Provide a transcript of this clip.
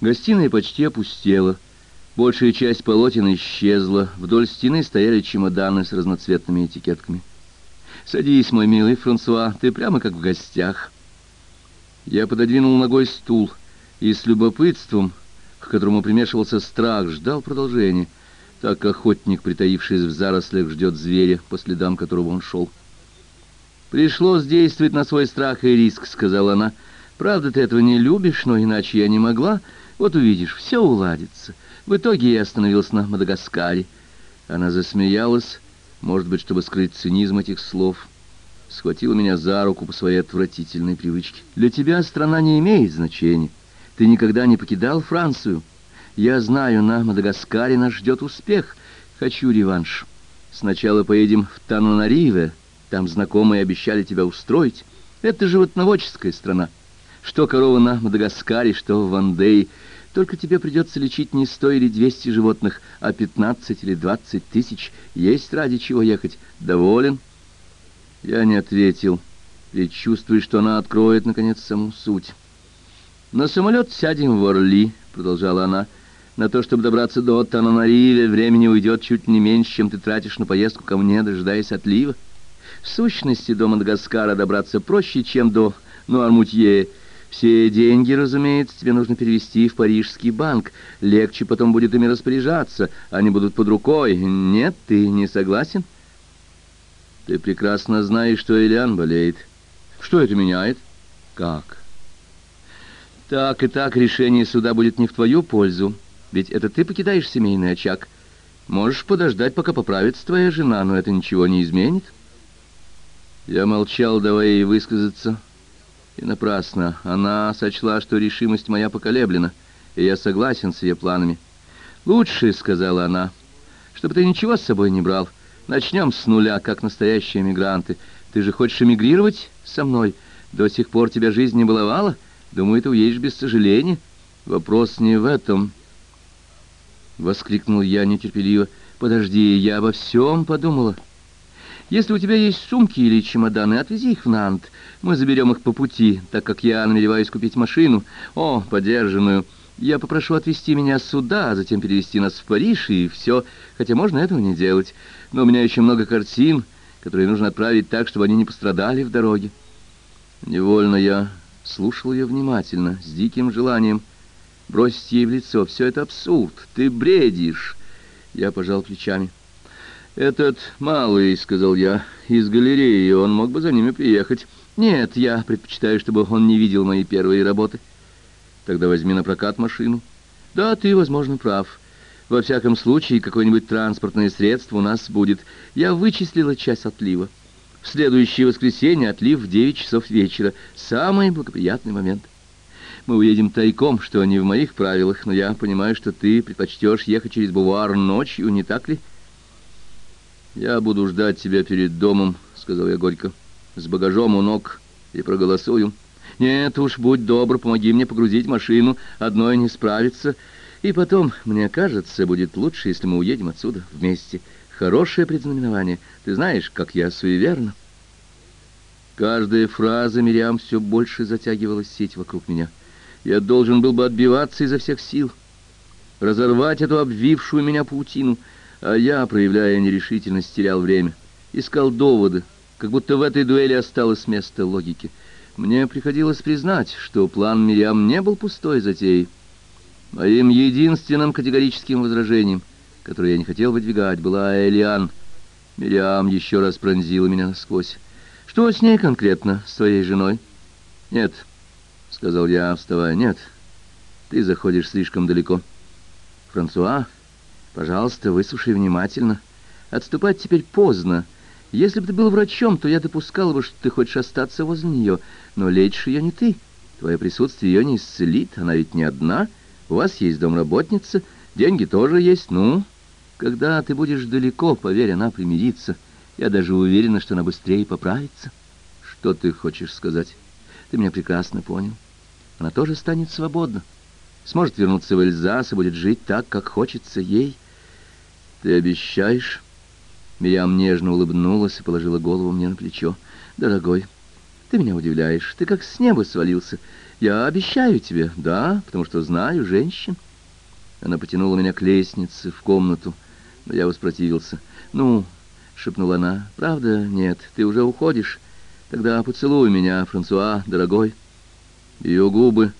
Гостиная почти опустела. Большая часть полотен исчезла. Вдоль стены стояли чемоданы с разноцветными этикетками. «Садись, мой милый Франсуа, ты прямо как в гостях». Я пододвинул ногой стул и с любопытством, к которому примешивался страх, ждал продолжения, так охотник, притаившись в зарослях, ждет зверя, по следам которого он шел. «Пришлось действовать на свой страх и риск», — сказала она. «Правда, ты этого не любишь, но иначе я не могла. Вот увидишь, все уладится. В итоге я остановился на Мадагаскаре». Она засмеялась, может быть, чтобы скрыть цинизм этих слов. Схватила меня за руку по своей отвратительной привычке. «Для тебя страна не имеет значения. Ты никогда не покидал Францию. Я знаю, на Мадагаскаре нас ждет успех. Хочу реванш. Сначала поедем в Тананариве». Там знакомые обещали тебя устроить. Это животноводческая страна. Что корова на Мадагаскаре, что в Вандее. Только тебе придется лечить не сто или двести животных, а пятнадцать или двадцать тысяч. Есть ради чего ехать. Доволен?» Я не ответил, предчувствуя, что она откроет, наконец, саму суть. «На самолет сядем в Орли», — продолжала она. «На то, чтобы добраться до Тананариве, времени уйдет чуть не меньше, чем ты тратишь на поездку ко мне, дожидаясь отлива. В сущности, до Мадагаскара добраться проще, чем до Нуармутье. Все деньги, разумеется, тебе нужно перевести в парижский банк. Легче потом будет ими распоряжаться. Они будут под рукой. Нет, ты не согласен? Ты прекрасно знаешь, что Элиан болеет. Что это меняет? Как? Так и так решение суда будет не в твою пользу. Ведь это ты покидаешь семейный очаг. Можешь подождать, пока поправится твоя жена, но это ничего не изменит. — я молчал, давая ей высказаться, и напрасно. Она сочла, что решимость моя поколеблена, и я согласен с ее планами. «Лучше», — сказала она, — «чтобы ты ничего с собой не брал. Начнем с нуля, как настоящие эмигранты. Ты же хочешь эмигрировать со мной? До сих пор тебя жизнь не баловала? Думаю, ты уедешь без сожаления. Вопрос не в этом». Воскликнул я нетерпеливо. «Подожди, я обо всем подумала». Если у тебя есть сумки или чемоданы, отвези их в Нант. Мы заберем их по пути, так как я намереваюсь купить машину. О, подержанную. Я попрошу отвезти меня сюда, а затем перевезти нас в Париж, и все. Хотя можно этого не делать. Но у меня еще много картин, которые нужно отправить так, чтобы они не пострадали в дороге. Невольно я слушал ее внимательно, с диким желанием бросить ей в лицо. Все это абсурд. Ты бредишь. Я пожал плечами. — «Этот малый», — сказал я, — «из галереи, он мог бы за ними приехать». «Нет, я предпочитаю, чтобы он не видел мои первые работы». «Тогда возьми на прокат машину». «Да, ты, возможно, прав. Во всяком случае, какое-нибудь транспортное средство у нас будет. Я вычислила часть отлива. В следующее воскресенье отлив в девять часов вечера. Самый благоприятный момент. Мы уедем тайком, что не в моих правилах, но я понимаю, что ты предпочтешь ехать через бувар ночью, не так ли?» «Я буду ждать тебя перед домом», — сказал я горько, — «с багажом у ног и проголосую». «Нет уж, будь добр, помоги мне погрузить машину, одной не справиться. И потом, мне кажется, будет лучше, если мы уедем отсюда вместе. Хорошее предзнаменование. Ты знаешь, как я суеверна». Каждая фраза Мириам все больше затягивала сеть вокруг меня. Я должен был бы отбиваться изо всех сил, разорвать эту обвившую меня паутину — а я, проявляя нерешительность, терял время. Искал доводы, как будто в этой дуэли осталось место логики. Мне приходилось признать, что план Мириам не был пустой затеей. Моим единственным категорическим возражением, которое я не хотел выдвигать, была Элиан. Мириам еще раз пронзила меня насквозь. «Что с ней конкретно, с твоей женой?» «Нет», — сказал я, вставая, — «нет, ты заходишь слишком далеко». «Франсуа?» Пожалуйста, выслушай внимательно. Отступать теперь поздно. Если бы ты был врачом, то я допускала бы, что ты хочешь остаться возле нее. Но лечишь ее не ты. Твое присутствие ее не исцелит. Она ведь не одна. У вас есть домработница. Деньги тоже есть. Ну, когда ты будешь далеко, поверь, она примирится. Я даже уверена, что она быстрее поправится. Что ты хочешь сказать? Ты меня прекрасно понял. Она тоже станет свободна сможет вернуться в Эльзас и будет жить так, как хочется ей. Ты обещаешь?» Миям нежно улыбнулась и положила голову мне на плечо. «Дорогой, ты меня удивляешь. Ты как с неба свалился. Я обещаю тебе, да, потому что знаю женщин. Она потянула меня к лестнице, в комнату, но я воспротивился. «Ну», — шепнула она, — «правда, нет, ты уже уходишь. Тогда поцелуй меня, Франсуа, дорогой». Ее губы